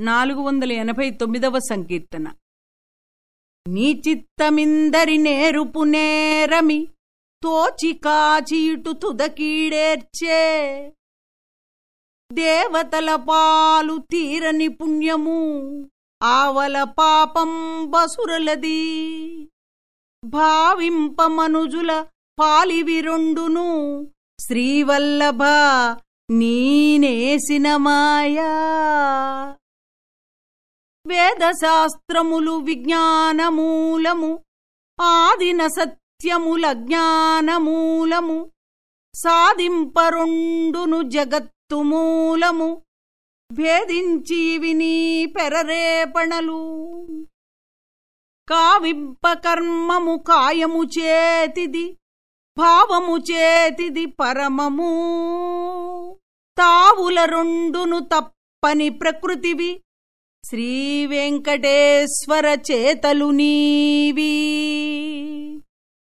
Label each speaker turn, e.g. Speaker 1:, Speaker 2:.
Speaker 1: నాలుగు వందల ఎనభై తొమ్మిదవ సంకీర్తన. నీ చిత్తమిందరి నేరుపు నేరమి తోచి కాచియుటు తుదకీడేర్చే. దేవతల పాలు తీరని పుణ్యము ఆవల పాపం బసురలది. భావింపమనుజుల పాలివి రెండును శ్రీవల్లభ నీనేసిన మాయా. వేదశాస్త్రములు విజ్ఞానమూలము ఆదిన సత్యముల జ్ఞానమూలము సాధింపరుండును జగత్తు మూలము భేదించి వినీ పెరరేపణలు కావింపకర్మము కాయము చేతిది భావము చేతిది పరమము. తావుల రెండును తప్పని ప్రకృతివి శ్రీవెంకటేశ్వర చేతలు నీవీ.